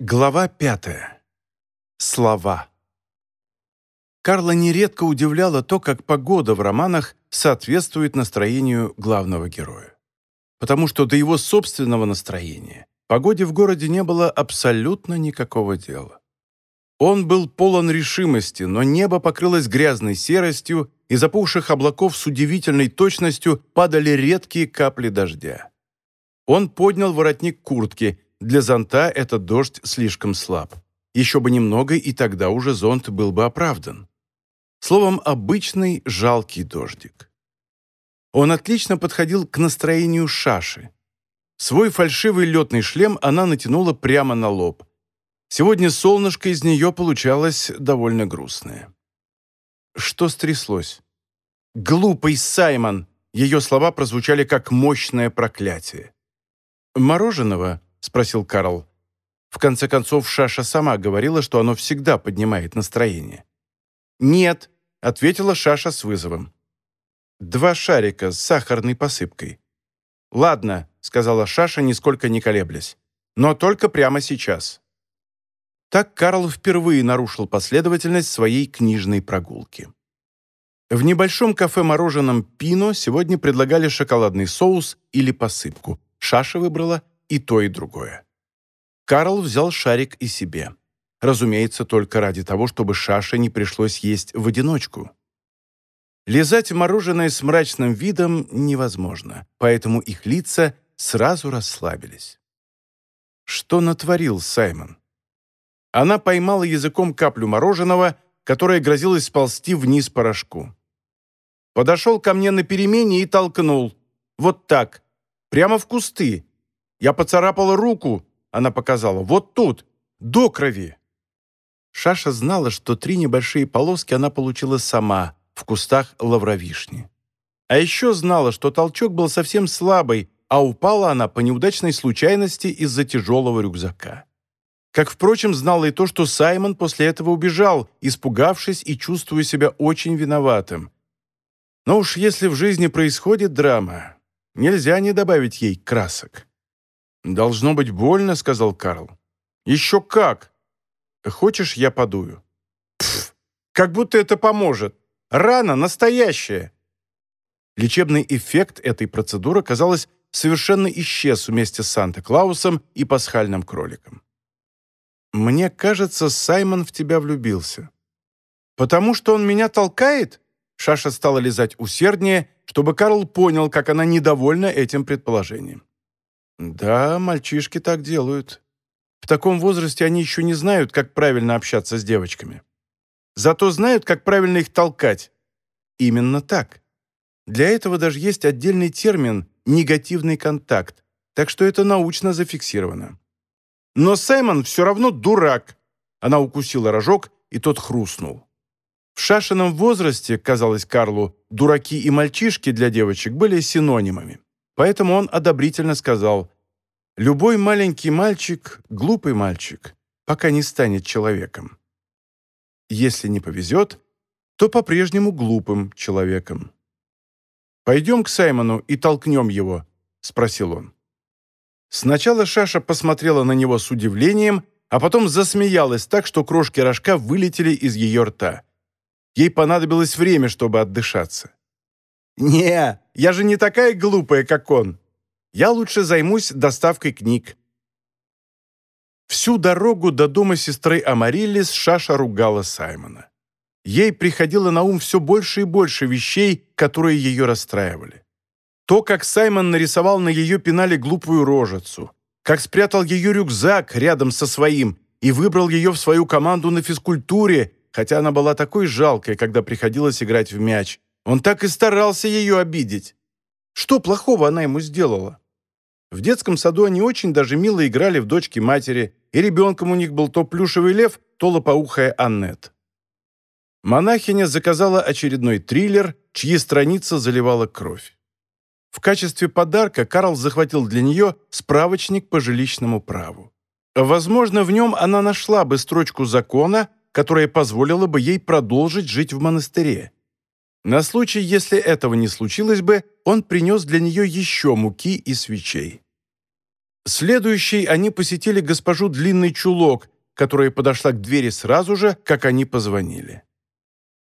Глава пятая. Слова. Карла нередко удивляла то, как погода в романах соответствует настроению главного героя. Потому что до его собственного настроения погоде в городе не было абсолютно никакого дела. Он был полон решимости, но небо покрылось грязной серостью, и из опухших облаков с удивительной точностью падали редкие капли дождя. Он поднял воротник куртки – для зонта этот дождь слишком слаб. Еще бы немного, и тогда уже зонт был бы оправдан. Словом, обычный жалкий дождик. Он отлично подходил к настроению Шаши. Свой фальшивый летный шлем она натянула прямо на лоб. Сегодня солнышко из нее получалось довольно грустное. Что стряслось? «Глупый Саймон!» Ее слова прозвучали как мощное проклятие. «Мороженого?» — спросил Карл. В конце концов, Шаша сама говорила, что оно всегда поднимает настроение. «Нет», — ответила Шаша с вызовом. «Два шарика с сахарной посыпкой». «Ладно», — сказала Шаша, нисколько не колеблясь. «Но только прямо сейчас». Так Карл впервые нарушил последовательность своей книжной прогулки. В небольшом кафе-мороженом «Пино» сегодня предлагали шоколадный соус или посыпку. Шаша выбрала и то, и другое. Карл взял шарик и себе. Разумеется, только ради того, чтобы Шаше не пришлось есть в одиночку. Лизать мороженое с мрачным видом невозможно, поэтому их лица сразу расслабились. Что натворил Саймон? Она поймала языком каплю мороженого, которая грозилась сползти вниз по рожку. Подошел ко мне на перемене и толкнул. Вот так. Прямо в кусты. Я поцарапала руку, она показала, вот тут, до крови. Шаша знала, что три небольшие полоски она получила сама в кустах лавровишни. А еще знала, что толчок был совсем слабый, а упала она по неудачной случайности из-за тяжелого рюкзака. Как, впрочем, знала и то, что Саймон после этого убежал, испугавшись и чувствуя себя очень виноватым. Но уж если в жизни происходит драма, нельзя не добавить ей красок. «Должно быть больно», — сказал Карл. «Еще как! Хочешь, я подую?» «Пф, как будто это поможет! Рана настоящая!» Лечебный эффект этой процедуры, казалось, совершенно исчез вместе с Санта-Клаусом и пасхальным кроликом. «Мне кажется, Саймон в тебя влюбился». «Потому что он меня толкает?» Шаша стала лизать усерднее, чтобы Карл понял, как она недовольна этим предположением. Да, мальчишки так делают. В таком возрасте они еще не знают, как правильно общаться с девочками. Зато знают, как правильно их толкать. Именно так. Для этого даже есть отдельный термин «негативный контакт», так что это научно зафиксировано. Но Саймон все равно дурак. Она укусила рожок, и тот хрустнул. В Шашином возрасте, казалось Карлу, дураки и мальчишки для девочек были синонимами. Поэтому он одобрительно сказал, «Любой маленький мальчик — глупый мальчик, пока не станет человеком. Если не повезет, то по-прежнему глупым человеком». «Пойдем к Саймону и толкнем его», — спросил он. Сначала Шаша посмотрела на него с удивлением, а потом засмеялась так, что крошки рожка вылетели из ее рта. Ей понадобилось время, чтобы отдышаться. «Не, я же не такая глупая, как он. Я лучше займусь доставкой книг». Всю дорогу до дома сестры Амариллис Шаша ругала Саймона. Ей приходило на ум все больше и больше вещей, которые ее расстраивали. То, как Саймон нарисовал на ее пенале глупую рожицу, как спрятал ее рюкзак рядом со своим и выбрал ее в свою команду на физкультуре, хотя она была такой жалкой, когда приходилось играть в мяч, он так и старался ее обидеть. Что плохого она ему сделала? В детском саду они очень даже мило играли в дочки матери, и ребенком у них был то плюшевый лев, то лопоухая Аннет. Монахиня заказала очередной триллер, чьи страницы заливала кровь. В качестве подарка Карл захватил для нее справочник по жилищному праву. Возможно, в нем она нашла бы строчку закона, которая позволила бы ей продолжить жить в монастыре. На случай, если этого не случилось бы, он принес для нее еще муки и свечей. Следующей они посетили госпожу Длинный Чулок, которая подошла к двери сразу же, как они позвонили.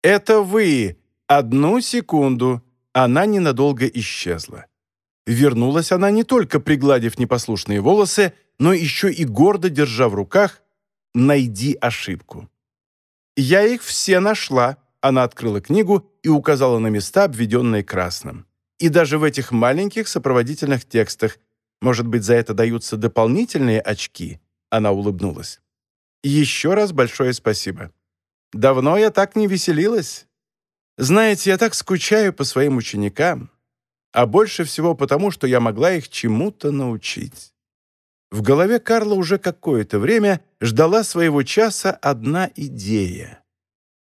«Это вы! Одну секунду!» Она ненадолго исчезла. Вернулась она не только пригладив непослушные волосы, но еще и гордо держа в руках «Найди ошибку». «Я их все нашла», — она открыла книгу и указала на места, обведенные красным. «И даже в этих маленьких сопроводительных текстах. Может быть, за это даются дополнительные очки?» Она улыбнулась. «Еще раз большое спасибо. Давно я так не веселилась. Знаете, я так скучаю по своим ученикам, а больше всего потому, что я могла их чему-то научить». В голове Карла уже какое-то время ждала своего часа одна идея.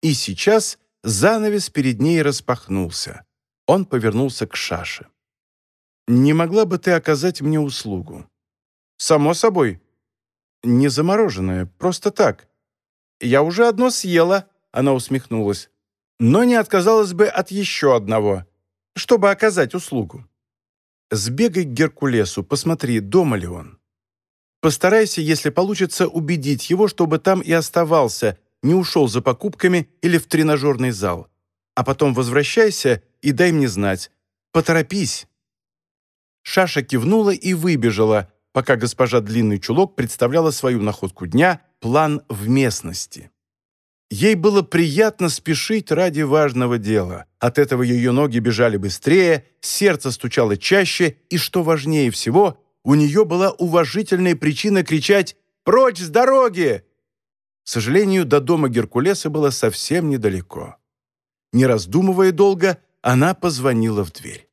И сейчас занавес перед ней распахнулся. Он повернулся к Шаше. «Не могла бы ты оказать мне услугу?» «Само собой. Не замороженное, просто так. Я уже одно съела», — она усмехнулась. «Но не отказалась бы от еще одного, чтобы оказать услугу. Сбегай к Геркулесу, посмотри, дома ли он. Постарайся, если получится, убедить его, чтобы там и оставался, не ушел за покупками или в тренажерный зал. А потом возвращайся и дай мне знать. Поторопись». Шаша кивнула и выбежала, пока госпожа Длинный Чулок представляла свою находку дня «План в местности». Ей было приятно спешить ради важного дела. От этого ее ноги бежали быстрее, сердце стучало чаще, и, что важнее всего, у нее была уважительная причина кричать «Прочь с дороги!». К сожалению, до дома Геркулеса было совсем недалеко. Не раздумывая долго, она позвонила в дверь.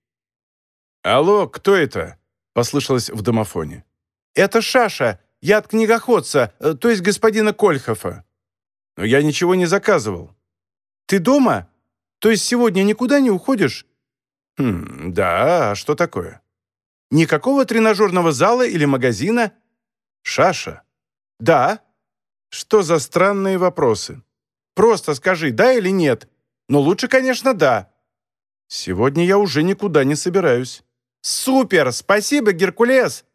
«Алло, кто это?» — послышалось в домофоне. «Это Шаша. Я от книгоходца, э, то есть господина Кольхофа». «Но я ничего не заказывал». «Ты дома? То есть сегодня никуда не уходишь?» «Хм, да, а что такое?» Никакого тренажерного зала или магазина? Шаша. Да. Что за странные вопросы? Просто скажи, да или нет. Но лучше, конечно, да. Сегодня я уже никуда не собираюсь. Супер! Спасибо, Геркулес!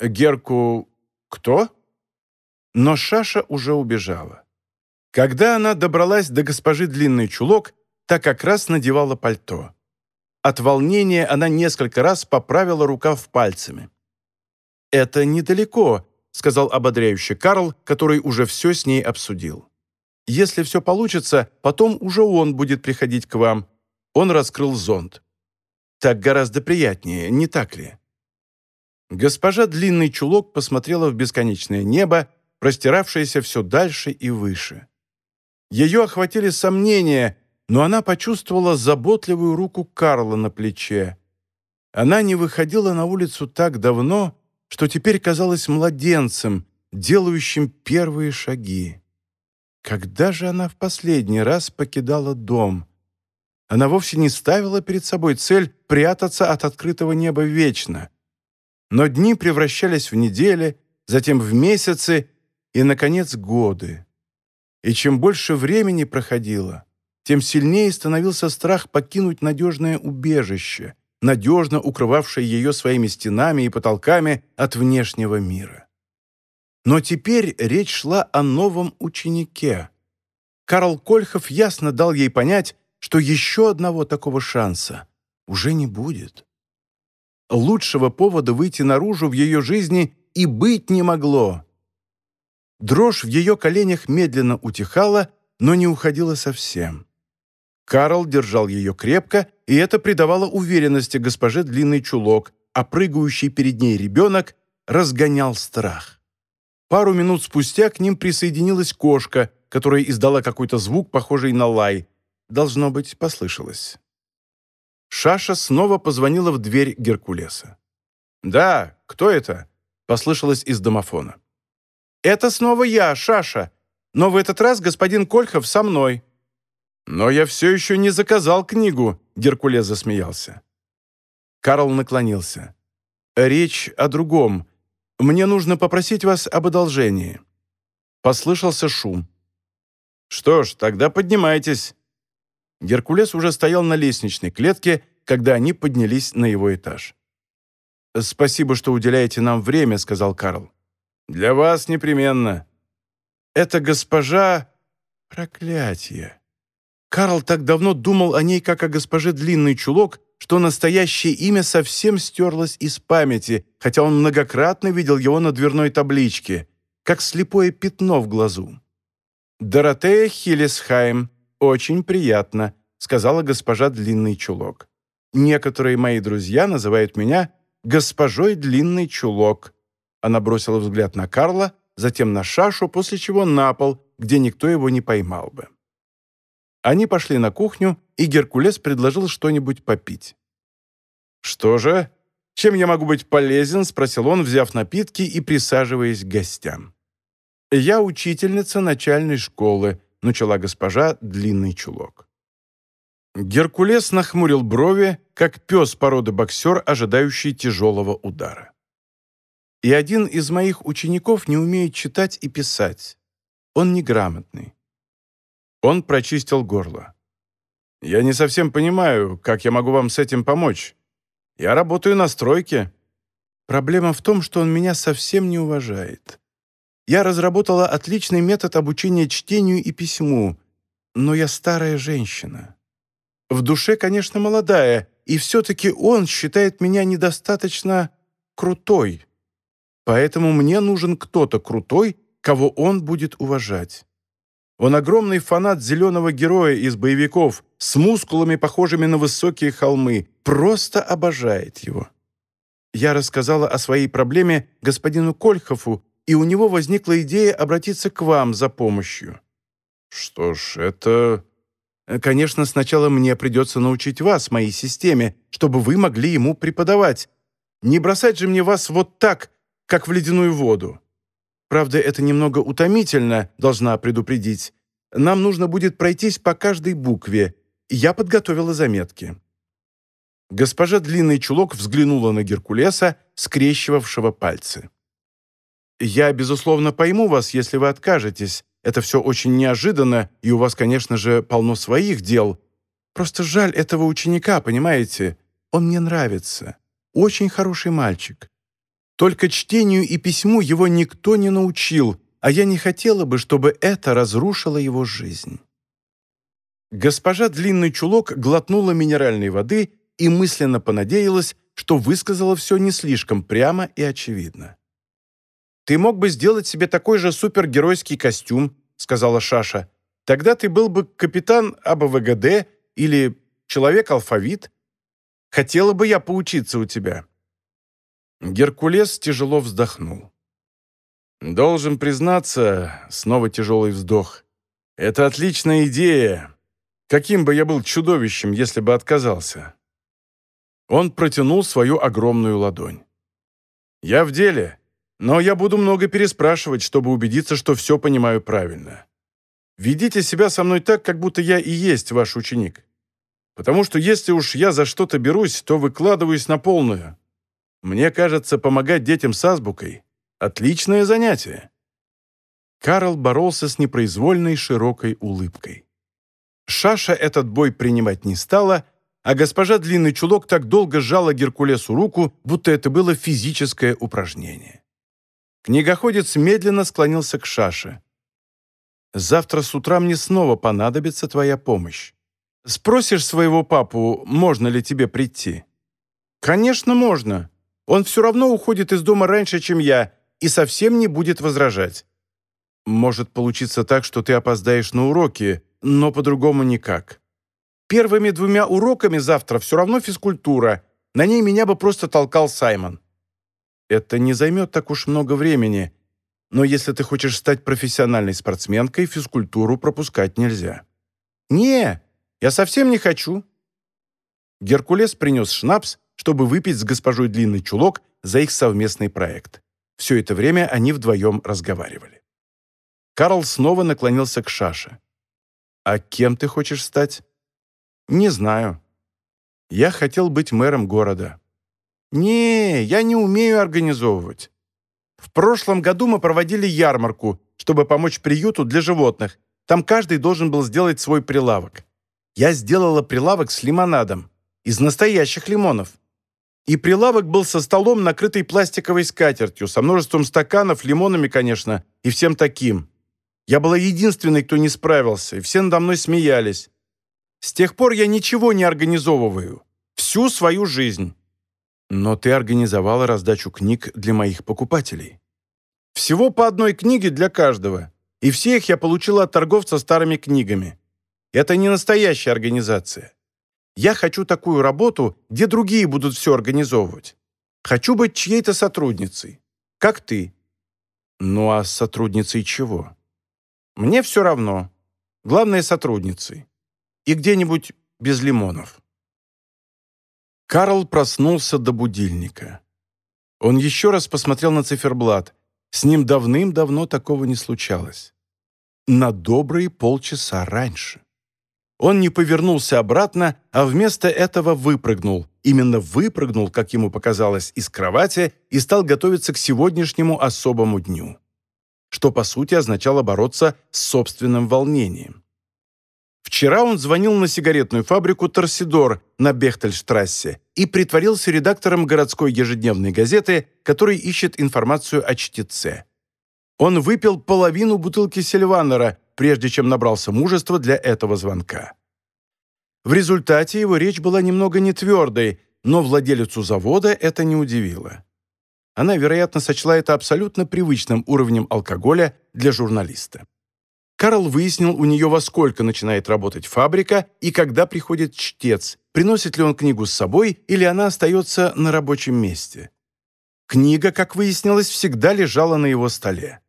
Герку... кто? Но Шаша уже убежала. Когда она добралась до госпожи Длинный Чулок, та как раз надевала пальто. От волнения она несколько раз поправила рукав пальцами. «Это недалеко», — сказал ободряющий Карл, который уже все с ней обсудил. «Если все получится, потом уже он будет приходить к вам». Он раскрыл зонт. «Так гораздо приятнее, не так ли?» Госпожа Длинный Чулок посмотрела в бесконечное небо, простиравшееся все дальше и выше. Ее охватили сомнения, но она почувствовала заботливую руку Карла на плече. Она не выходила на улицу так давно, что теперь казалась младенцем, делающим первые шаги. Когда же она в последний раз покидала дом? Она вовсе не ставила перед собой цель прятаться от открытого неба вечно. Но дни превращались в недели, затем в месяцы и, наконец, годы. И чем больше времени проходило, тем сильнее становился страх покинуть надежное убежище, надежно укрывавшее ее своими стенами и потолками от внешнего мира. Но теперь речь шла о новом ученике. Карл Кольхов ясно дал ей понять, что еще одного такого шанса уже не будет. Лучшего повода выйти наружу в ее жизни и быть не могло. Дрожь в ее коленях медленно утихала, но не уходила совсем. Карл держал ее крепко, и это придавало уверенности госпоже длинный чулок, а прыгающий перед ней ребенок разгонял страх. Пару минут спустя к ним присоединилась кошка, которая издала какой-то звук, похожий на лай. Должно быть, послышалось. Шаша снова позвонила в дверь Геркулеса. «Да, кто это?» — послышалось из домофона. «Это снова я, Шаша, но в этот раз господин Кольхов со мной», «Но я все еще не заказал книгу», — Геркулес засмеялся. Карл наклонился. «Речь о другом. Мне нужно попросить вас об одолжении». Послышался шум. «Что ж, тогда поднимайтесь». Геркулес уже стоял на лестничной клетке, когда они поднялись на его этаж. «Спасибо, что уделяете нам время», — сказал Карл. «Для вас непременно». «Это госпожа...» «Проклятие!» Карл так давно думал о ней, как о госпоже Длинный Чулок, что настоящее имя совсем стерлось из памяти, хотя он многократно видел его на дверной табличке, как слепое пятно в глазу. «Доротея Хиллесхайм, очень приятно», — сказала госпожа Длинный Чулок. «Некоторые мои друзья называют меня госпожой Длинный Чулок». Она бросила взгляд на Карла, затем на Шашу, после чего на пол, где никто его не поймал бы. Они пошли на кухню, и Геркулес предложил что-нибудь попить. «Что же? Чем я могу быть полезен?» — спросил он, взяв напитки и присаживаясь к гостям. «Я учительница начальной школы», — начала госпожа Длинный Чулок. Геркулес нахмурил брови, как пес породы боксер, ожидающий тяжелого удара. «И один из моих учеников не умеет читать и писать. Он неграмотный. Он прочистил горло. «Я не совсем понимаю, как я могу вам с этим помочь. Я работаю на стройке». Проблема в том, что он меня совсем не уважает. Я разработала отличный метод обучения чтению и письму, но я старая женщина. В душе, конечно, молодая, и все-таки он считает меня недостаточно крутой. Поэтому мне нужен кто-то крутой, кого он будет уважать. Он огромный фанат зеленого героя из боевиков с мускулами, похожими на высокие холмы. Просто обожает его. Я рассказала о своей проблеме господину Кольхову, и у него возникла идея обратиться к вам за помощью. Что ж, это... Конечно, сначала мне придется научить вас моей системе, чтобы вы могли ему преподавать. Не бросать же мне вас вот так, как в ледяную воду. Правда, это немного утомительно, должна предупредить. Нам нужно будет пройтись по каждой букве. Я подготовила заметки». Госпожа Длинный Чулок взглянула на Геркулеса, скрещивавшего пальцы. «Я, безусловно, пойму вас, если вы откажетесь. Это все очень неожиданно, и у вас, конечно же, полно своих дел. Просто жаль этого ученика, понимаете? Он мне нравится. Очень хороший мальчик. Только чтению и письму его никто не научил, а я не хотела бы, чтобы это разрушило его жизнь». Госпожа Длинный Чулок глотнула минеральной воды и мысленно понадеялась, что высказала все не слишком прямо и очевидно. «Ты мог бы сделать себе такой же супергеройский костюм», — сказала Шаша. «Тогда ты был бы капитан АБВГД или человек-алфавит. Хотела бы я поучиться у тебя. Геркулес тяжело вздохнул. «Должен признаться, снова тяжелый вздох. Это отличная идея. Каким бы я был чудовищем, если бы отказался?» Он протянул свою огромную ладонь. «Я в деле, но я буду много переспрашивать, чтобы убедиться, что все понимаю правильно. Ведите себя со мной так, как будто я и есть ваш ученик. Потому что если уж я за что-то берусь, то выкладываюсь на полную. Мне кажется, помогать детям с азбукой – отличное занятие». Карл боролся с непроизвольной широкой улыбкой. Шаша этот бой принимать не стала, а госпожа Длинный Чулок так долго сжала Геркулесу руку, будто это было физическое упражнение. Книгоходец медленно склонился к Шаше. «Завтра с утра мне снова понадобится твоя помощь. Спросишь своего папу, можно ли тебе прийти?» «Конечно, можно. Он все равно уходит из дома раньше, чем я, и совсем не будет возражать. Может получиться так, что ты опоздаешь на уроки, но по-другому никак. Первыми двумя уроками завтра все равно физкультура. На ней меня бы просто толкал Саймон. Это не займет так уж много времени, но если ты хочешь стать профессиональной спортсменкой, физкультуру пропускать нельзя. «Не, я совсем не хочу». Геркулес принес шнапс, чтобы выпить с госпожой Длинный Чулок за их совместный проект. Все это время они вдвоем разговаривали. Карл снова наклонился к Шаше. «А кем ты хочешь стать?» «Не знаю. Я хотел быть мэром города». «Не, я не умею организовывать. В прошлом году мы проводили ярмарку, чтобы помочь приюту для животных. Там каждый должен был сделать свой прилавок. Я сделала прилавок с лимонадом. Из настоящих лимонов. И прилавок был со столом, накрытый пластиковой скатертью, со множеством стаканов, лимонами, конечно, и всем таким. Я была единственной, кто не справился, и все надо мной смеялись. С тех пор я ничего не организовываю. Всю свою жизнь. Но ты организовала раздачу книг для моих покупателей. Всего по одной книге для каждого. И все их я получила от торговца старыми книгами. Это не настоящая организация. Я хочу такую работу, где другие будут все организовывать. Хочу быть чьей-то сотрудницей. Как ты. Ну а сотрудницей чего? Мне все равно. Главное, сотрудницей. И где-нибудь без лимонов. Карл проснулся до будильника. Он еще раз посмотрел на циферблат. С ним давным-давно такого не случалось. На добрые полчаса раньше. Он не повернулся обратно, а вместо этого выпрыгнул. Именно выпрыгнул, как ему показалось, из кровати и стал готовиться к сегодняшнему особому дню. Что, по сути, означало бороться с собственным волнением. Вчера он звонил на сигаретную фабрику «Торсидор» на Бехтельштрассе и притворился редактором городской ежедневной газеты, который ищет информацию о чтеце. Он выпил половину бутылки Сильванера, прежде чем набрался мужества для этого звонка. В результате его речь была немного нетвердой, но владелицу завода это не удивило. Она, вероятно, сочла это абсолютно привычным уровнем алкоголя для журналиста. Карл выяснил у нее, во сколько начинает работать фабрика и когда приходит чтец, приносит ли он книгу с собой или она остается на рабочем месте. Книга, как выяснилось, всегда лежала на его столе.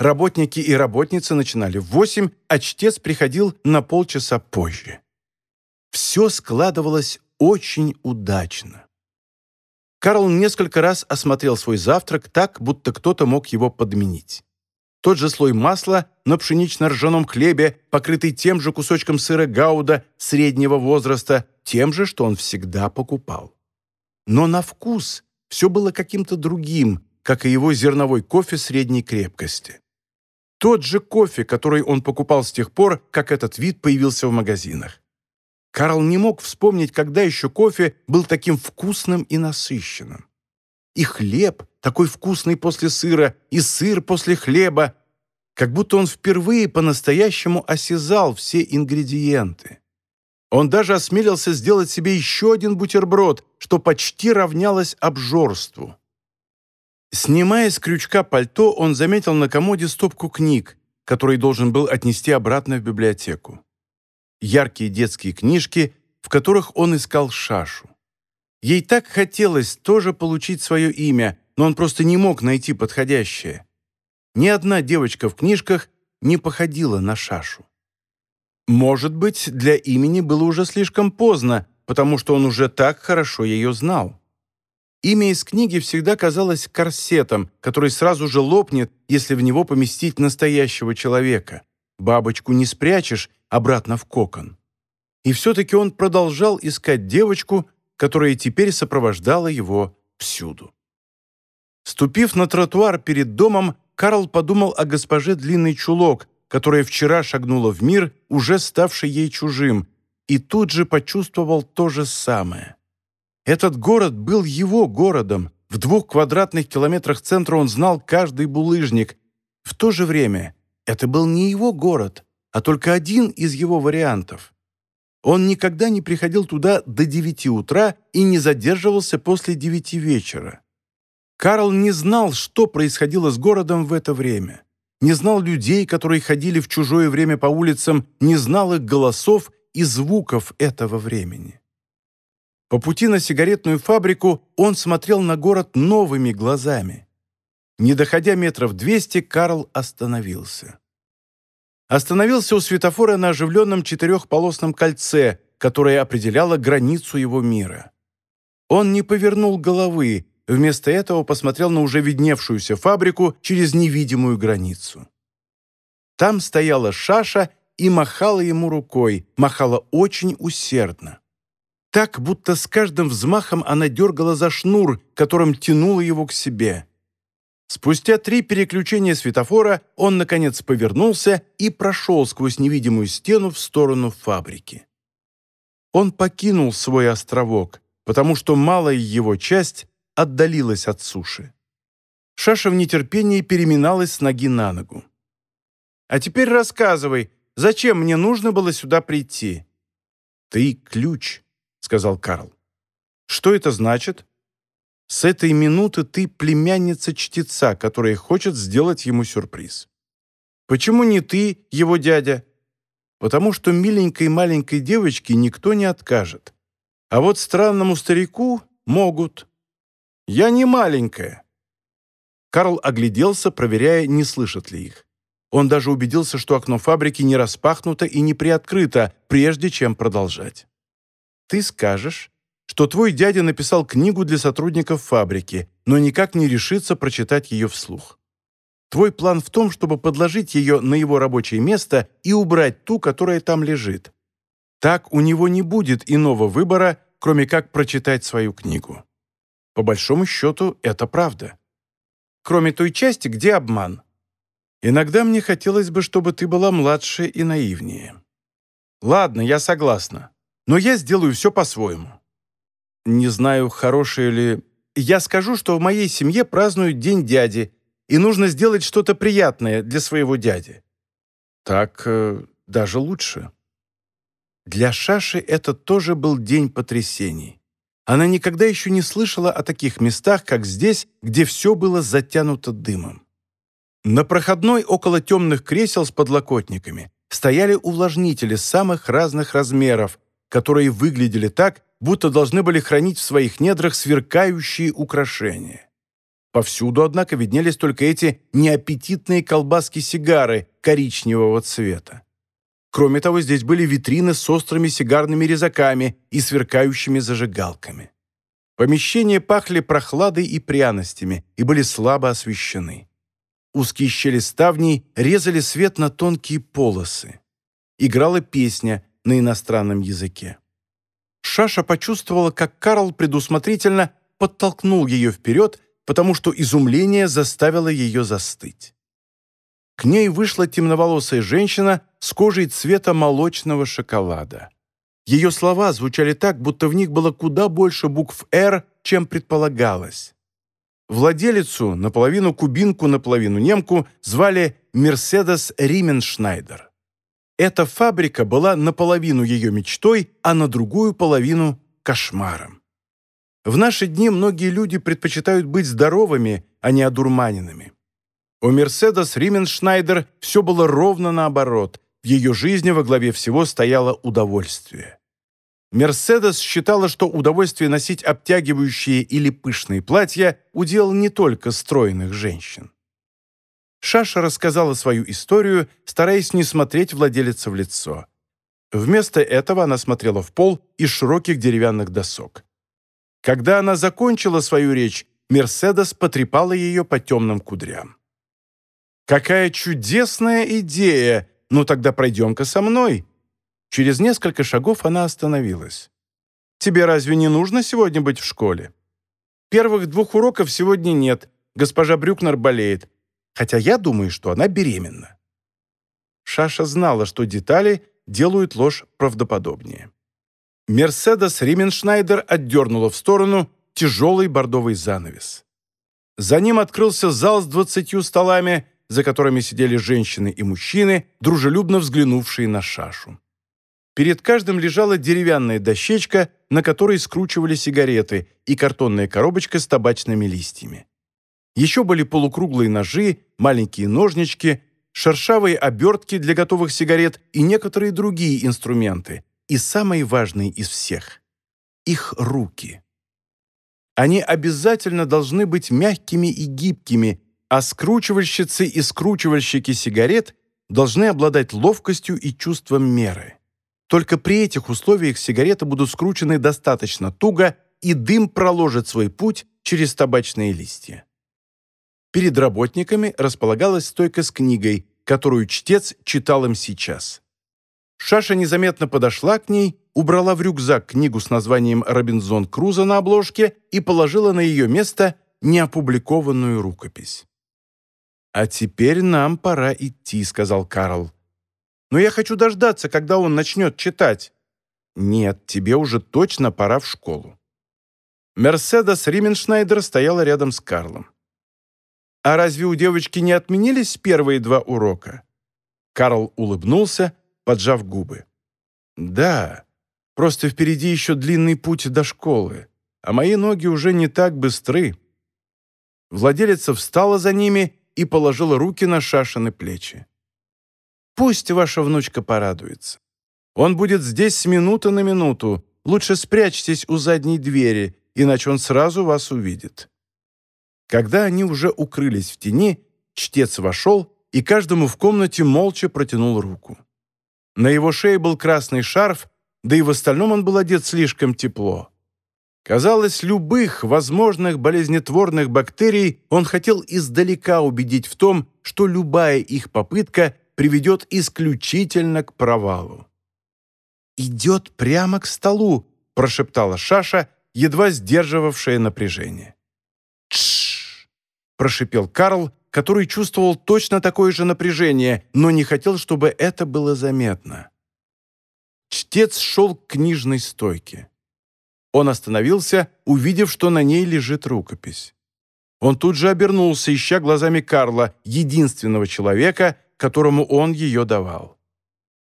Работники и работницы начинали в восемь, а чтец приходил на полчаса позже. Все складывалось очень удачно. Карл несколько раз осмотрел свой завтрак так, будто кто-то мог его подменить. Тот же слой масла на пшенично-ржаном хлебе, покрытый тем же кусочком сыра гауда среднего возраста, тем же, что он всегда покупал. Но на вкус все было каким-то другим, как и его зерновой кофе средней крепкости. Тот же кофе, который он покупал с тех пор, как этот вид появился в магазинах. Карл не мог вспомнить, когда еще кофе был таким вкусным и насыщенным. И хлеб, такой вкусный после сыра, и сыр после хлеба, как будто он впервые по-настоящему осязал все ингредиенты. Он даже осмелился сделать себе еще один бутерброд, что почти равнялось обжорству. Снимая с крючка пальто, он заметил на комоде стопку книг, которые должен был отнести обратно в библиотеку. Яркие детские книжки, в которых он искал Шашу. Ей так хотелось тоже получить свое имя, но он просто не мог найти подходящее. Ни одна девочка в книжках не походила на Шашу. Может быть, для имени было уже слишком поздно, потому что он уже так хорошо ее знал. Имя из книги всегда казалось корсетом, который сразу же лопнет, если в него поместить настоящего человека. Бабочку не спрячешь обратно в кокон. И все-таки он продолжал искать девочку, которая теперь сопровождала его всюду. Ступив на тротуар перед домом, Карл подумал о госпоже Длинный Чулок, которая вчера шагнула в мир, уже ставший ей чужим, и тут же почувствовал то же самое. Этот город был его городом. В двух квадратных километрах центра он знал каждый булыжник. В то же время это был не его город, а только один из его вариантов. Он никогда не приходил туда до девяти утра и не задерживался после девяти вечера. Карл не знал, что происходило с городом в это время. Не знал людей, которые ходили в чужое время по улицам, не знал их голосов и звуков этого времени. По пути на сигаретную фабрику он смотрел на город новыми глазами. Не доходя метров двести, Карл остановился остановился у светофора на оживленном четырехполосном кольце, которое определяло границу его мира. Он не повернул головы, вместо этого посмотрел на уже видневшуюся фабрику через невидимую границу. Там стояла Шаша и махала ему рукой, махала очень усердно. Так, будто с каждым взмахом она дергала за шнур, которым тянула его к себе. Спустя три переключения светофора он, наконец, повернулся и прошел сквозь невидимую стену в сторону фабрики. Он покинул свой островок, потому что малая его часть отдалилась от суши. Шаша в нетерпении переминалась с ноги на ногу. «А теперь рассказывай, зачем мне нужно было сюда прийти?» «Ты ключ», — сказал Карл. «Что это значит?» «С этой минуты ты племянница чтеца, которая хочет сделать ему сюрприз». «Почему не ты, его дядя?» «Потому что миленькой маленькой девочке никто не откажет. А вот странному старику могут». «Я не маленькая». Карл огляделся, проверяя, не слышат ли их. Он даже убедился, что окно фабрики не распахнуто и не приоткрыто, прежде чем продолжать. «Ты скажешь, что твой дядя написал книгу для сотрудников фабрики, но никак не решится прочитать ее вслух. Твой план в том, чтобы подложить ее на его рабочее место и убрать ту, которая там лежит. Так у него не будет иного выбора, кроме как прочитать свою книгу. По большому счету, это правда. Кроме той части, где обман. Иногда мне хотелось бы, чтобы ты была младше и наивнее. Ладно, я согласна, но я сделаю все по-своему. Не знаю, хорошее ли... Я скажу, что в моей семье празднуют День дяди, и нужно сделать что-то приятное для своего дяди. Так э, даже лучше. Для Шаши это тоже был день потрясений. Она никогда еще не слышала о таких местах, как здесь, где все было затянуто дымом. На проходной около темных кресел с подлокотниками стояли увлажнители самых разных размеров, которые выглядели так, будто должны были хранить в своих недрах сверкающие украшения. Повсюду, однако, виднелись только эти неаппетитные колбаски-сигары коричневого цвета. Кроме того, здесь были витрины с острыми сигарными резаками и сверкающими зажигалками. Помещения пахли прохладой и пряностями и были слабо освещены. Узкие щели ставней резали свет на тонкие полосы. Играла песня на иностранном языке. Шаша почувствовала, как Карл предусмотрительно подтолкнул ее вперед, потому что изумление заставило ее застыть. К ней вышла темноволосая женщина с кожей цвета молочного шоколада. Ее слова звучали так, будто в них было куда больше букв «Р», чем предполагалось. Владелицу, наполовину кубинку, наполовину немку, звали Мерседес Рименшнайдер. Эта фабрика была наполовину ее мечтой, а на другую половину – кошмаром. В наши дни многие люди предпочитают быть здоровыми, а не одурманенными. У Мерседес Рименшнайдер все было ровно наоборот. В ее жизни во главе всего стояло удовольствие. Мерседес считала, что удовольствие носить обтягивающие или пышные платья – удел не только стройных женщин. Шаша рассказала свою историю, стараясь не смотреть владелице в лицо. Вместо этого она смотрела в пол из широких деревянных досок. Когда она закончила свою речь, Мерседес потрепала ее по темным кудрям. «Какая чудесная идея! Ну тогда пройдем-ка со мной!» Через несколько шагов она остановилась. «Тебе разве не нужно сегодня быть в школе?» «Первых двух уроков сегодня нет. Госпожа Брюкнер болеет. Хотя я думаю, что она беременна». Шаша знала, что детали делают ложь правдоподобнее. Мерседес Рименшнайдер отдернула в сторону тяжелый бордовый занавес. За ним открылся зал с двадцатью столами, за которыми сидели женщины и мужчины, дружелюбно взглянувшие на Шашу. Перед каждым лежала деревянная дощечка, на которой скручивали сигареты, и картонная коробочка с табачными листьями. Еще были полукруглые ножи, маленькие ножнички, шершавые обертки для готовых сигарет и некоторые другие инструменты. И самые важные из всех — их руки. Они обязательно должны быть мягкими и гибкими, а скручивальщицы и скручивальщики сигарет должны обладать ловкостью и чувством меры. Только при этих условиях сигареты будут скручены достаточно туго, и дым проложит свой путь через табачные листья. Перед работниками располагалась стойка с книгой, которую чтец читал им сейчас. Шаша незаметно подошла к ней, убрала в рюкзак книгу с названием «Робинзон Крузо» на обложке и положила на ее место неопубликованную рукопись. «А теперь нам пора идти», — сказал Карл. Но я хочу дождаться, когда он начнет читать». «Нет, тебе уже точно пора в школу». Мерседес Рименшнайдер стояла рядом с Карлом. «А разве у девочки не отменились первые два урока?» Карл улыбнулся, поджав губы. «Да, просто впереди еще длинный путь до школы, а мои ноги уже не так быстры». Владелица встала за ними и положила руки на Шашины плечи. «Пусть ваша внучка порадуется. Он будет здесь с минуты на минуту. Лучше спрячьтесь у задней двери, иначе он сразу вас увидит». Когда они уже укрылись в тени, чтец вошел и каждому в комнате молча протянул руку. На его шее был красный шарф, да и в остальном он был одет слишком тепло. Казалось, любых возможных болезнетворных бактерий он хотел издалека убедить в том, что любая их попытка приведет исключительно к провалу. «Идет прямо к столу», – прошептала Шаша, едва сдерживавшая напряжение. «Тш!» – прошипел Карл, который чувствовал точно такое же напряжение, но не хотел, чтобы это было заметно. Чтец шел к книжной стойке. Он остановился, увидев, что на ней лежит рукопись. Он тут же обернулся, ища глазами Карла, единственного человека, которому он ее давал.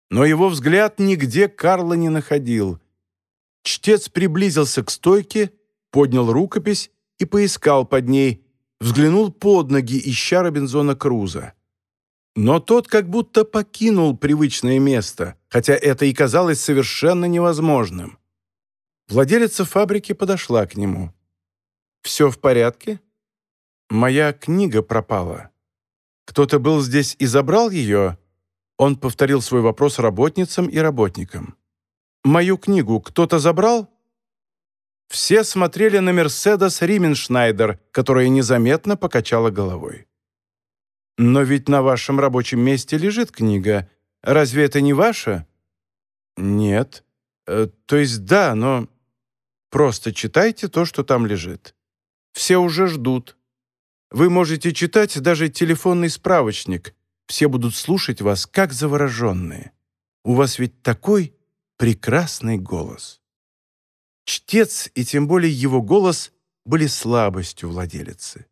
Но его взгляд нигде Карла не находил. Чтец приблизился к стойке, поднял рукопись и поискал под ней, взглянул под ноги, ища Робинзона Круза. Но тот как будто покинул привычное место, хотя это и казалось совершенно невозможным. Владелица фабрики подошла к нему. «Все в порядке?» «Моя книга пропала. Кто-то был здесь и забрал ее?» Он повторил свой вопрос работницам и работникам. «Мою книгу кто-то забрал?» Все смотрели на Мерседес Рименшнайдер, которая незаметно покачала головой. «Но ведь на вашем рабочем месте лежит книга. Разве это не ваша?» «Нет. Э, то есть да, но...» «Просто читайте то, что там лежит. Все уже ждут. Вы можете читать даже телефонный справочник. Все будут слушать вас, как завороженные. У вас ведь такой прекрасный голос». Чтец и тем более его голос были слабостью владелицы.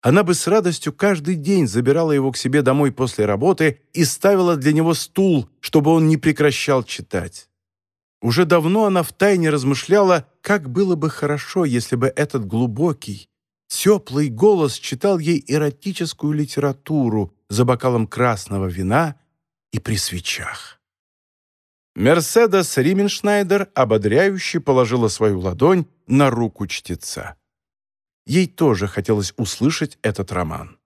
Она бы с радостью каждый день забирала его к себе домой после работы и ставила для него стул, чтобы он не прекращал читать. Уже давно она втайне размышляла, как было бы хорошо, если бы этот глубокий, теплый голос читал ей эротическую литературу за бокалом красного вина и при свечах. Мерседес Рименшнайдер ободряюще положила свою ладонь на руку чтеца. Ей тоже хотелось услышать этот роман.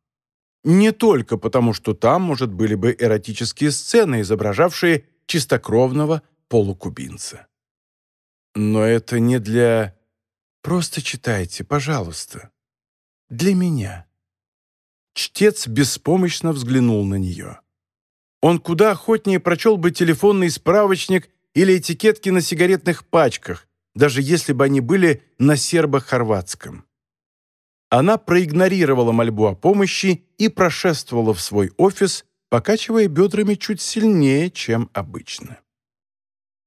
Не только потому, что там, может, были бы эротические сцены, изображавшие чистокровного полукубинца. Но это не для... Просто читайте, пожалуйста. Для меня. Чтец беспомощно взглянул на нее. Он куда охотнее прочел бы телефонный справочник или этикетки на сигаретных пачках, даже если бы они были на сербо-хорватском. Она проигнорировала мольбу о помощи и прошествовала в свой офис, покачивая бедрами чуть сильнее, чем обычно.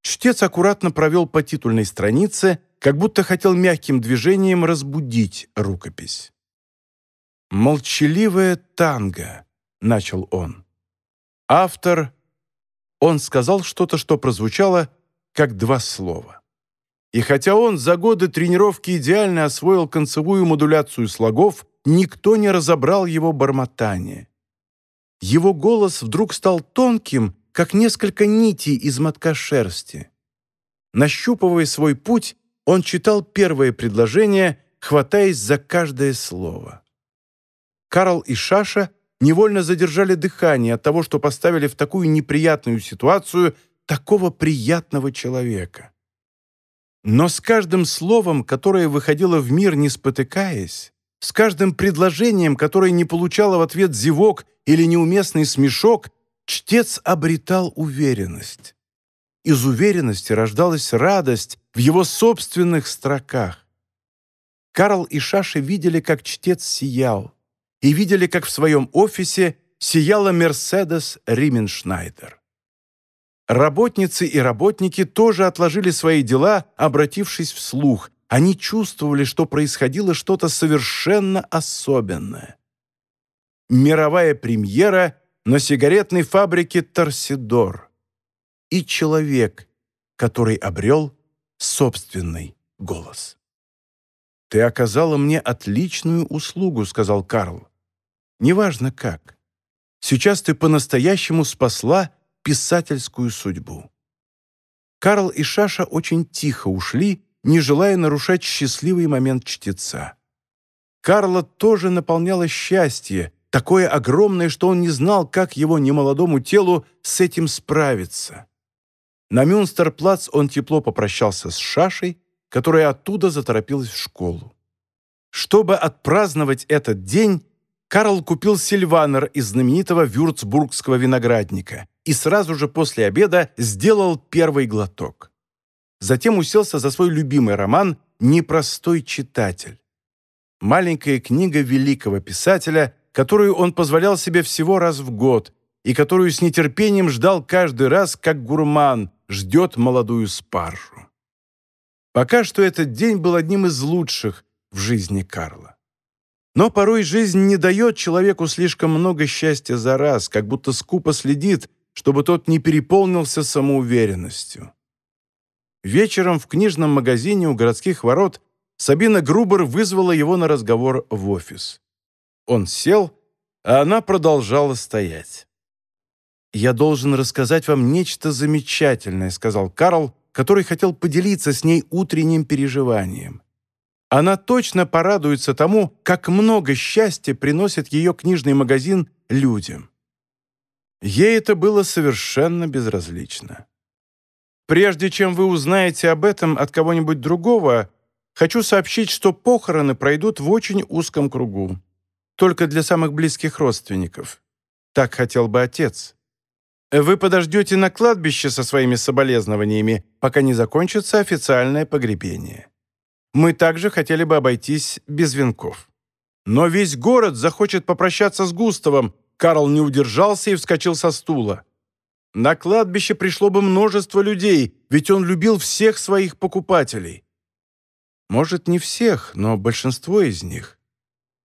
Чтец аккуратно провел по титульной странице, как будто хотел мягким движением разбудить рукопись. «Молчаливая танго», — начал он. Автор... Он сказал что-то, что прозвучало как два слова. И хотя он за годы тренировки идеально освоил концевую модуляцию слогов, никто не разобрал его бормотание. Его голос вдруг стал тонким, как несколько нитей из мотка шерсти. Нащупывая свой путь, он читал первое предложение, хватаясь за каждое слово. Карл и Шаша невольно задержали дыхание от того, что поставили в такую неприятную ситуацию такого приятного человека. Но с каждым словом, которое выходило в мир, не спотыкаясь, с каждым предложением, которое не получало в ответ зевок или неуместный смешок, чтец обретал уверенность. Из уверенности рождалась радость в его собственных строках. Карл и Шаша видели, как чтец сиял и видели, как в своем офисе сияла Мерседес Рименшнайдер. Работницы и работники тоже отложили свои дела, обратившись вслух, они чувствовали, что происходило что-то совершенно особенное. Мировая премьера на сигаретной фабрике «Торсидор» и человек, который обрел собственный голос. «Ты оказала мне отличную услугу», — сказал Карл. «Неважно как. Сейчас ты по-настоящему спасла писательскую судьбу». Карл и Шаша очень тихо ушли, не желая нарушать счастливый момент чтеца. Карла тоже наполняло счастье, такое огромное, что он не знал, как его немолодому телу с этим справиться. На Мюнстерплац он тепло попрощался с Шашей, которая оттуда заторопилась в школу. Чтобы отпраздновать этот день, Карл купил сильванер из знаменитого вюрцбургского виноградника и сразу же после обеда сделал первый глоток. Затем уселся за свой любимый роман «Непростой читатель». Маленькая книга великого писателя, которую он позволял себе всего раз в год и которую с нетерпением ждал каждый раз, как гурман ждет молодую спаржу. Пока что этот день был одним из лучших в жизни Карла. Но порой жизнь не дает человеку слишком много счастья за раз, как будто скупо следит, чтобы тот не переполнился самоуверенностью. Вечером в книжном магазине у городских ворот Сабина Грубер вызвала его на разговор в офис. Он сел, а она продолжала стоять. «Я должен рассказать вам нечто замечательное», — сказал Карл, который хотел поделиться с ней утренним переживанием. Она точно порадуется тому, как много счастья приносит ее книжный магазин людям. Ей это было совершенно безразлично. Прежде чем вы узнаете об этом от кого-нибудь другого, хочу сообщить, что похороны пройдут в очень узком кругу. Только для самых близких родственников. Так хотел бы отец. Вы подождете на кладбище со своими соболезнованиями, пока не закончится официальное погребение. Мы также хотели бы обойтись без венков. Но весь город захочет попрощаться с Густавом. Карл не удержался и вскочил со стула. На кладбище пришло бы множество людей, ведь он любил всех своих покупателей. Может, не всех, но большинство из них.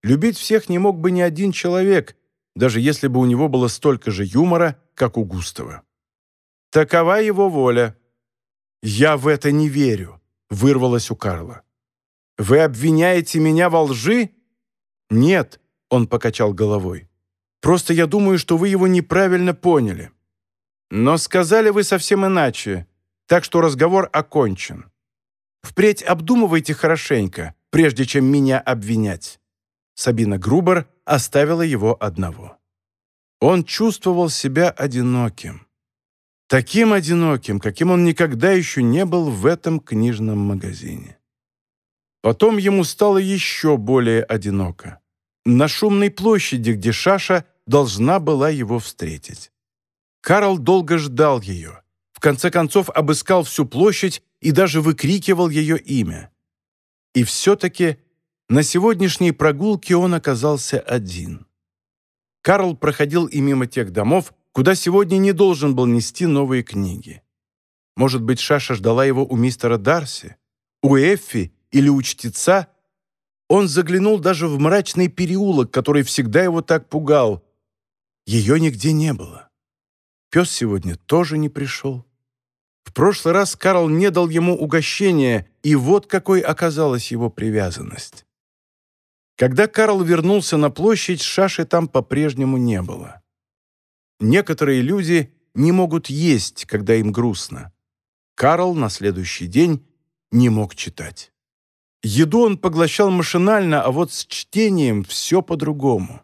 Любить всех не мог бы ни один человек, даже если бы у него было столько же юмора, как у Густава. Такова его воля. «Я в это не верю», — вырвалось у Карла. «Вы обвиняете меня во лжи?» «Нет», — он покачал головой. «Просто я думаю, что вы его неправильно поняли. Но сказали вы совсем иначе, так что разговор окончен. Впредь обдумывайте хорошенько, прежде чем меня обвинять». Сабина Грубер оставила его одного. Он чувствовал себя одиноким. Таким одиноким, каким он никогда еще не был в этом книжном магазине. Потом ему стало еще более одиноко. На шумной площади, где Шаша должна была его встретить. Карл долго ждал ее. В конце концов обыскал всю площадь и даже выкрикивал ее имя. И все-таки на сегодняшней прогулке он оказался один. Карл проходил и мимо тех домов, куда сегодня не должен был нести новые книги. Может быть, Шаша ждала его у мистера Дарси, у Эффи или у? Он заглянул даже в мрачный переулок, который всегда его так пугал. Ее нигде не было. Пес сегодня тоже не пришел. В прошлый раз Карл не дал ему угощения, и вот какой оказалась его привязанность. Когда Карл вернулся на площадь, Шаши там по-прежнему не было. Некоторые люди не могут есть, когда им грустно. Карл на следующий день не мог читать. Еду он поглощал машинально, а вот с чтением все по-другому.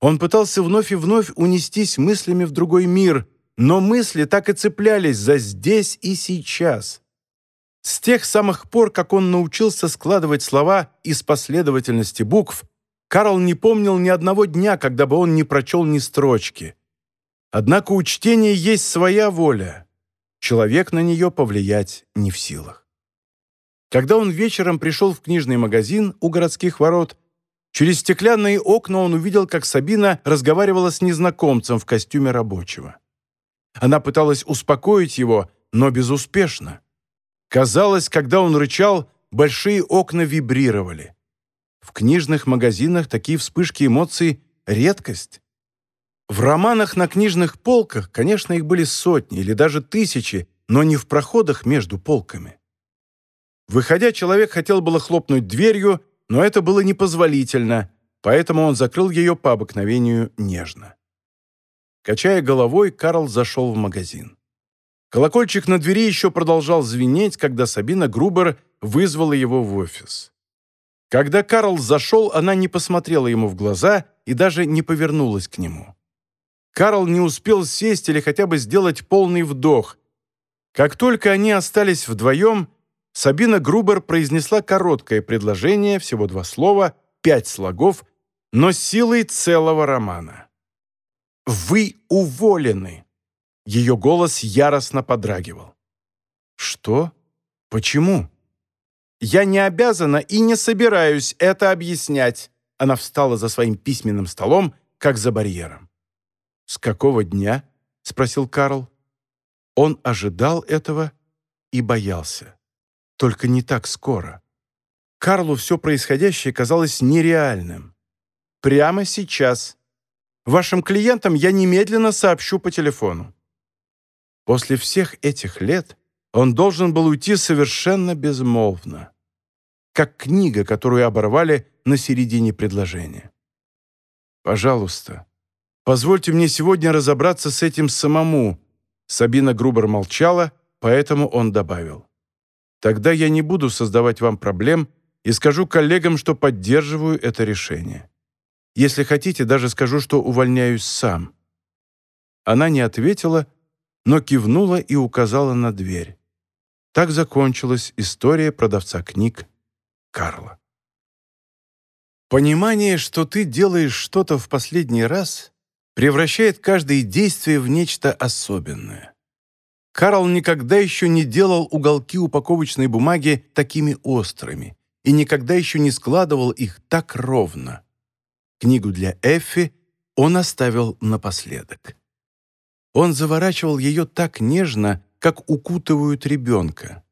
Он пытался вновь и вновь унестись мыслями в другой мир, но мысли так и цеплялись за здесь и сейчас. С тех самых пор, как он научился складывать слова из последовательности букв, Карл не помнил ни одного дня, когда бы он не прочел ни строчки. Однако у чтения есть своя воля. Человек на нее повлиять не в силах. Когда он вечером пришел в книжный магазин у городских ворот, через стеклянные окна он увидел, как Сабина разговаривала с незнакомцем в костюме рабочего. Она пыталась успокоить его, но безуспешно. Казалось, когда он рычал, большие окна вибрировали. В книжных магазинах такие вспышки эмоций — редкость. В романах на книжных полках, конечно, их были сотни или даже тысячи, но не в проходах между полками. Выходя, человек хотел было хлопнуть дверью, но это было непозволительно, поэтому он закрыл ее по обыкновению нежно. Качая головой, Карл зашел в магазин. Колокольчик на двери еще продолжал звенеть, когда Сабина Грубер вызвала его в офис. Когда Карл зашел, она не посмотрела ему в глаза и даже не повернулась к нему. Карл не успел сесть или хотя бы сделать полный вдох. Как только они остались вдвоем, Сабина Грубер произнесла короткое предложение, всего два слова, пять слогов, но силой целого романа. «Вы уволены!» Ее голос яростно подрагивал. «Что? Почему?» «Я не обязана и не собираюсь это объяснять». Она встала за своим письменным столом, как за барьером. «С какого дня?» — спросил Карл. Он ожидал этого и боялся. Только не так скоро. Карлу все происходящее казалось нереальным. «Прямо сейчас. Вашим клиентам я немедленно сообщу по телефону». После всех этих лет он должен был уйти совершенно безмолвно, как книга, которую оборвали на середине предложения. «Пожалуйста, позвольте мне сегодня разобраться с этим самому», Сабина Грубер молчала, поэтому он добавил. «Тогда я не буду создавать вам проблем и скажу коллегам, что поддерживаю это решение. Если хотите, даже скажу, что увольняюсь сам». Она не ответила, но кивнула и указала на дверь. Так закончилась история продавца книг Карла. Понимание, что ты делаешь что-то в последний раз, превращает каждое действие в нечто особенное. Карл никогда еще не делал уголки упаковочной бумаги такими острыми и никогда еще не складывал их так ровно. Книгу для Эффи он оставил напоследок. Он заворачивал ее так нежно, как укутывают ребенка.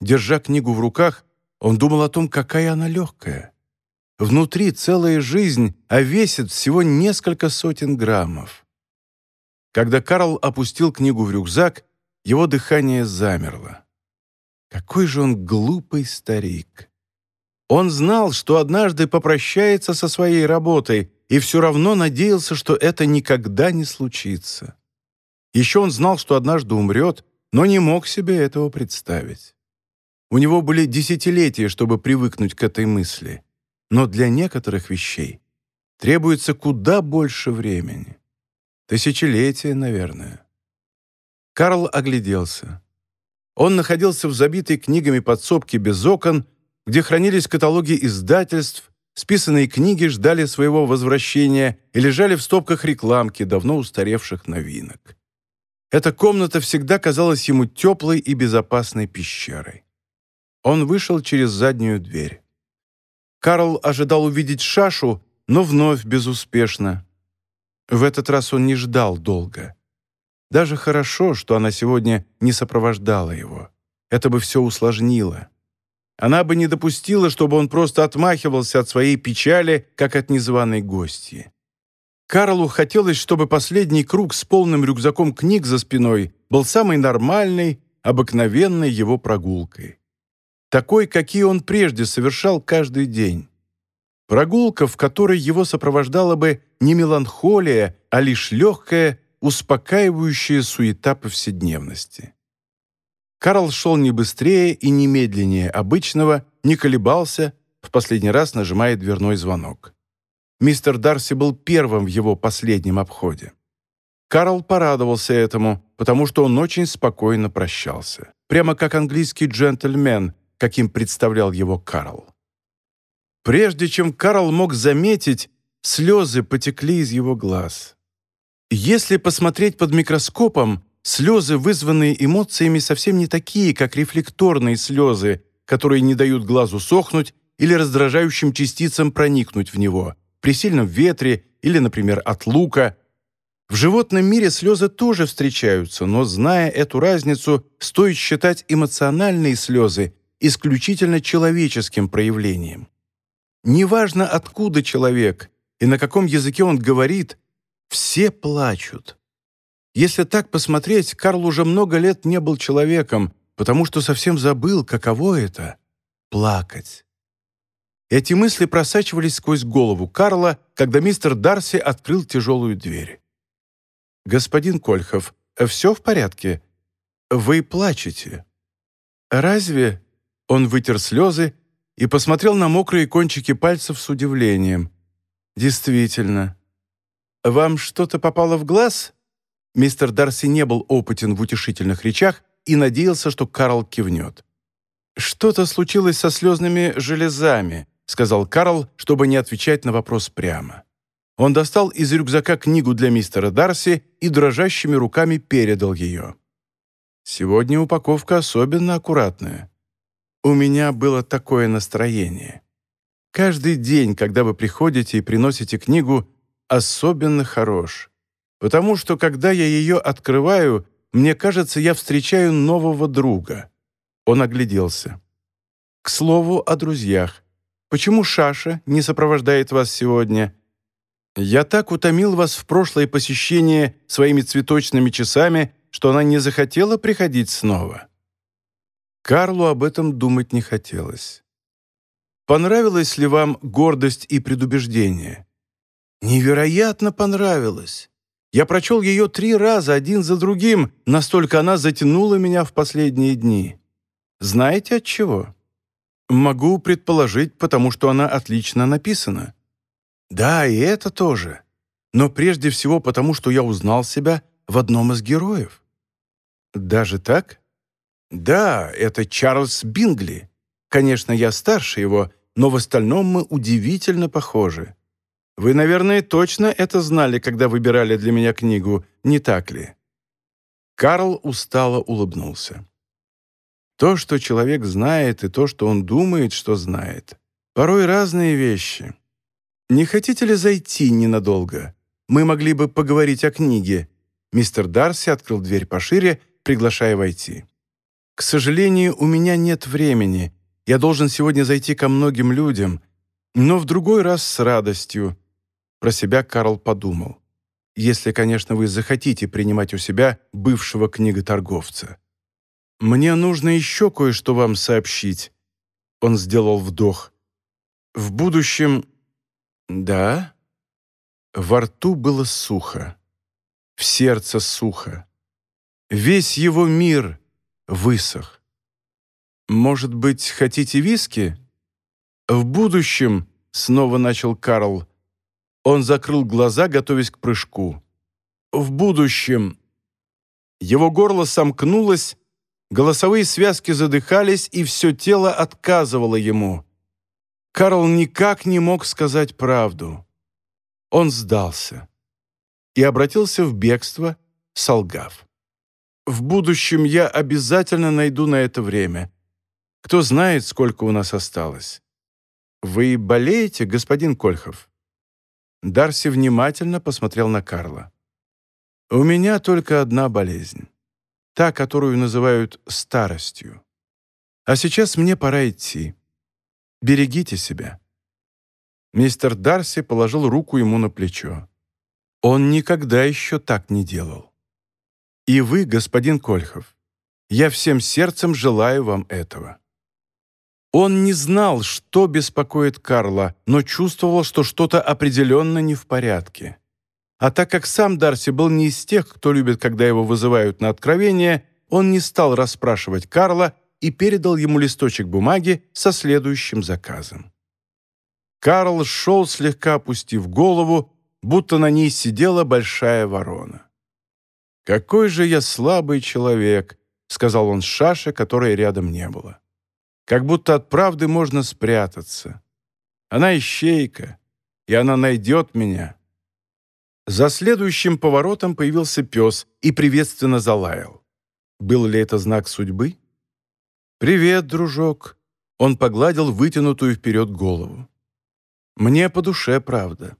Держа книгу в руках, он думал о том, какая она легкая. Внутри целая жизнь, а весит всего несколько сотен граммов. Когда Карл опустил книгу в рюкзак, его дыхание замерло. Какой же он глупый старик. Он знал, что однажды попрощается со своей работой, и все равно надеялся, что это никогда не случится. Еще он знал, что однажды умрет, но не мог себе этого представить. У него были десятилетия, чтобы привыкнуть к этой мысли. Но для некоторых вещей требуется куда больше времени. Тысячелетия, наверное. Карл огляделся. Он находился в забитой книгами подсобке без окон, где хранились каталоги издательств, списанные книги ждали своего возвращения и лежали в стопках рекламки давно устаревших новинок. Эта комната всегда казалась ему теплой и безопасной пещерой. Он вышел через заднюю дверь. Карл ожидал увидеть Шашу, но вновь безуспешно. В этот раз он не ждал долго. Даже хорошо, что она сегодня не сопровождала его. Это бы все усложнило. Она бы не допустила, чтобы он просто отмахивался от своей печали, как от незваной гостьи. Карлу хотелось, чтобы последний круг с полным рюкзаком книг за спиной был самой нормальной, обыкновенной его прогулкой. Такой, какие он прежде совершал каждый день. Прогулка, в которой его сопровождала бы не меланхолия, а лишь легкая, успокаивающая суета повседневности. Карл шел не быстрее и не медленнее обычного, не колебался, в последний раз нажимая дверной звонок. Мистер Дарси был первым в его последнем обходе. Карл порадовался этому, потому что он очень спокойно прощался. Прямо как английский джентльмен, каким представлял его Карл. Прежде чем Карл мог заметить, слезы потекли из его глаз. Если посмотреть под микроскопом, слезы, вызванные эмоциями, совсем не такие, как рефлекторные слезы, которые не дают глазу сохнуть или раздражающим частицам проникнуть в него при сильном ветре или, например, от лука. В животном мире слезы тоже встречаются, но, зная эту разницу, стоит считать эмоциональные слезы исключительно человеческим проявлением. Неважно, откуда человек и на каком языке он говорит, все плачут. Если так посмотреть, Карл уже много лет не был человеком, потому что совсем забыл, каково это — плакать. Эти мысли просачивались сквозь голову Карла, когда мистер Дарси открыл тяжелую дверь. «Господин Кольхов, все в порядке? Вы плачете?» «Разве?» Он вытер слезы и посмотрел на мокрые кончики пальцев с удивлением. «Действительно. Вам что-то попало в глаз?» Мистер Дарси не был опытен в утешительных речах и надеялся, что Карл кивнет. «Что-то случилось со слезными железами», сказал Карл, чтобы не отвечать на вопрос прямо. Он достал из рюкзака книгу для мистера Дарси и дрожащими руками передал ее. «Сегодня упаковка особенно аккуратная. У меня было такое настроение. Каждый день, когда вы приходите и приносите книгу, особенно хорош. Потому что, когда я ее открываю, мне кажется, я встречаю нового друга». Он огляделся. «К слову о друзьях. Почему Шаша не сопровождает вас сегодня? Я так утомил вас в прошлое посещение своими цветочными часами, что она не захотела приходить снова». Карлу об этом думать не хотелось. «Понравилась ли вам гордость и предубеждение?» «Невероятно понравилось. Я прочел ее три раза, один за другим, настолько она затянула меня в последние дни. Знаете от чего?» Могу предположить, потому что она отлично написана. Да, и это тоже. Но прежде всего потому, что я узнал себя в одном из героев. Даже так? Да, это Чарльз Бингли. Конечно, я старше его, но в остальном мы удивительно похожи. Вы, наверное, точно это знали, когда выбирали для меня книгу, не так ли? Карл устало улыбнулся. То, что человек знает, и то, что он думает, что знает. Порой разные вещи. Не хотите ли зайти ненадолго? Мы могли бы поговорить о книге. Мистер Дарси открыл дверь пошире, приглашая войти. К сожалению, у меня нет времени. Я должен сегодня зайти ко многим людям, но в другой раз с радостью. Про себя Карл подумал. Если, конечно, вы захотите принимать у себя бывшего книготорговца. «Мне нужно еще кое-что вам сообщить». Он сделал вдох. «В будущем...» «Да?» Во рту было сухо. В сердце сухо. Весь его мир высох. «Может быть, хотите виски?» «В будущем...» — снова начал Карл. Он закрыл глаза, готовясь к прыжку. «В будущем...» Его горло сомкнулось, Голосовые связки задыхались, и все тело отказывало ему. Карл никак не мог сказать правду. Он сдался и обратился в бегство, солгав. «В будущем я обязательно найду на это время. Кто знает, сколько у нас осталось. Вы болеете, господин Кольхов?» Дарси внимательно посмотрел на Карла. «У меня только одна болезнь та, которую называют старостью. А сейчас мне пора идти. Берегите себя». Мистер Дарси положил руку ему на плечо. Он никогда еще так не делал. «И вы, господин Кольхов, я всем сердцем желаю вам этого». Он не знал, что беспокоит Карла, но чувствовал, что что-то определенно не в порядке. А так как сам Дарси был не из тех, кто любит, когда его вызывают на откровение, он не стал расспрашивать Карла и передал ему листочек бумаги со следующим заказом. Карл шел, слегка опустив голову, будто на ней сидела большая ворона. «Какой же я слабый человек», — сказал он Шаше, которой рядом не было. «Как будто от правды можно спрятаться. Она ищейка, и она найдет меня». За следующим поворотом появился пес и приветственно залаял. Был ли это знак судьбы? «Привет, дружок!» Он погладил вытянутую вперед голову. «Мне по душе, правда».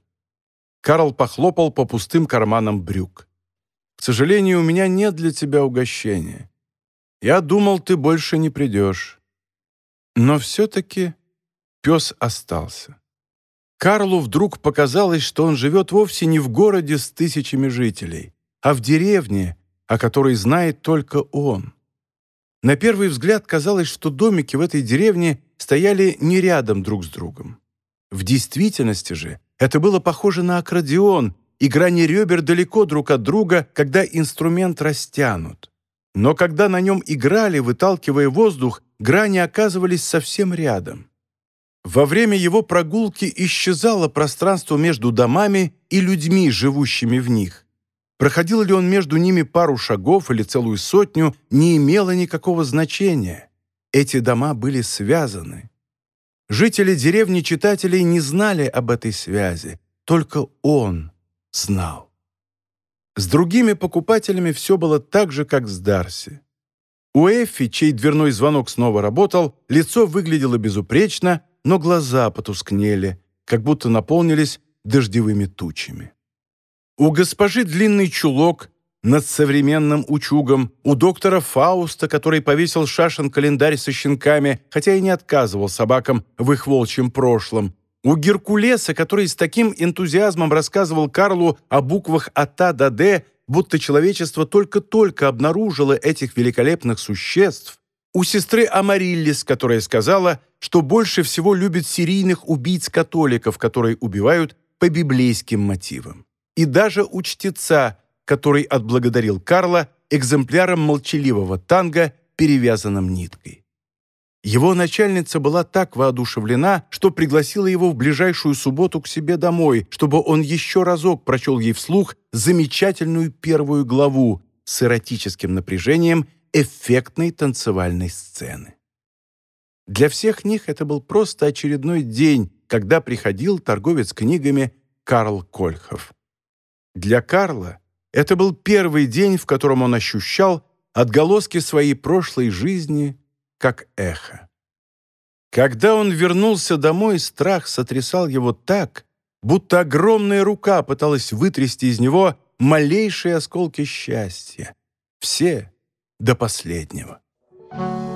Карл похлопал по пустым карманам брюк. «К сожалению, у меня нет для тебя угощения. Я думал, ты больше не придешь». Но все-таки пес остался. Карлу вдруг показалось, что он живет вовсе не в городе с тысячами жителей, а в деревне, о которой знает только он. На первый взгляд казалось, что домики в этой деревне стояли не рядом друг с другом. В действительности же это было похоже на аккордеон, и грани ребер далеко друг от друга, когда инструмент растянут. Но когда на нем играли, выталкивая воздух, грани оказывались совсем рядом. Во время его прогулки исчезало пространство между домами и людьми, живущими в них. Проходил ли он между ними пару шагов или целую сотню, не имело никакого значения. Эти дома были связаны. Жители деревни читателей не знали об этой связи, только он знал. С другими покупателями все было так же, как с Дарси. У Эффи, чей дверной звонок снова работал, лицо выглядело безупречно, но глаза потускнели, как будто наполнились дождевыми тучами. У госпожи длинный чулок над современным учугом, у доктора Фауста, который повесил шашен календарь со щенками, хотя и не отказывал собакам в их волчьем прошлом, у Геркулеса, который с таким энтузиазмом рассказывал Карлу о буквах от А до Д, будто человечество только-только обнаружило этих великолепных существ, у сестры Амариллис, которая сказала, что больше всего любит серийных убийц-католиков, которые убивают по библейским мотивам. И даже у чтеца, который отблагодарил Карла экземпляром молчаливого танго, перевязанным ниткой. Его начальница была так воодушевлена, что пригласила его в ближайшую субботу к себе домой, чтобы он еще разок прочел ей вслух замечательную первую главу с эротическим напряжением эффектной танцевальной сцены. Для всех них это был просто очередной день, когда приходил торговец книгами Карл Кольхов. Для Карла это был первый день, в котором он ощущал отголоски своей прошлой жизни как эхо. Когда он вернулся домой, страх сотрясал его так, будто огромная рука пыталась вытрясти из него малейшие осколки счастья. Все до последнего. Thank you.